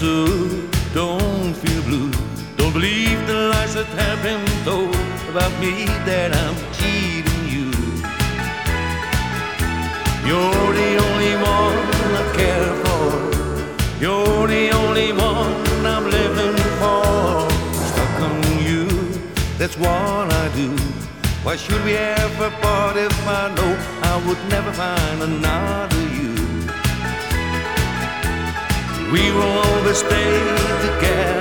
Sue, don't feel blue. Don't believe the lies that have been told about me that I'm cheating you. You're the only one I care for. You're the only one I'm living for. Stuck on you, that's what I do. Why should we ever part if I know I would never find another We will always stay together.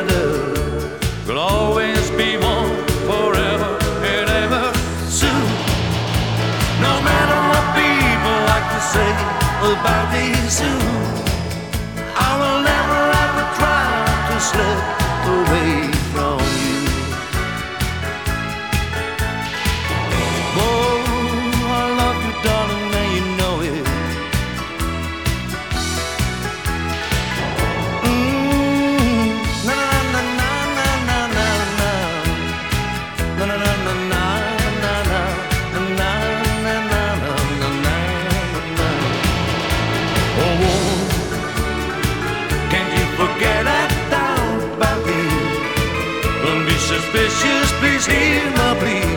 Be suspicious, please hear my plea.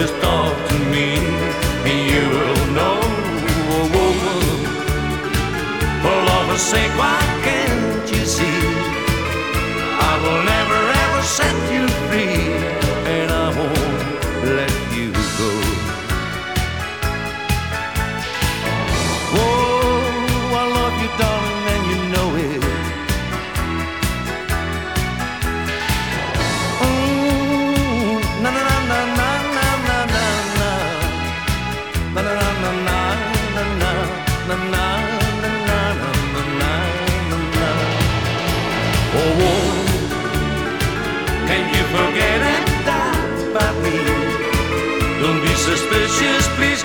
Just talk to me, and you will know. Oh, oh. For love's sake, why forget and doubt about me? Don't be suspicious, please